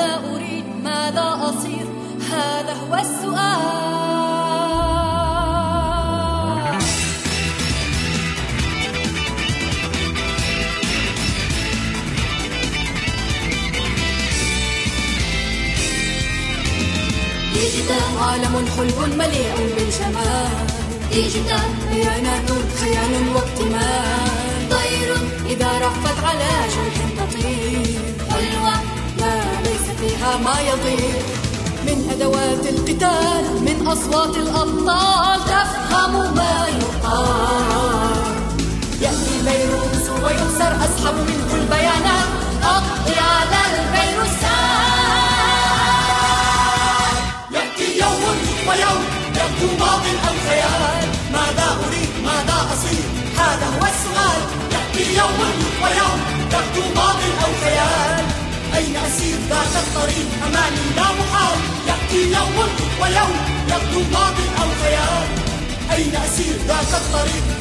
ماذا أريد؟ ماذا أصير؟ هذا هو السؤال. digital عالم حلو مليء بالجمال. digital خيانات خيانات ما يضير من أدوات القتال من أصوات الأبطال. تفهم ما يقال. يأتي الفيروس ويكسر أسحب منه البيانات. أقضي على الفيروسات يأتي يوم ويوم يبدو ماض أو خيال. ماذا أريد؟ ماذا أصير هذا هو السؤال. يأتي يوم ذاك الطريق أمامي لا محال يأتي يوم ويوم يبدو ماض أو خيال أين أسير ذاك الطريق؟ هذا